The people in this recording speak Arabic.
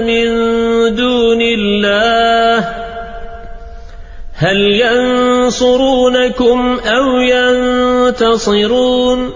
من دون الله هل ينصرونكم أو ينتصرون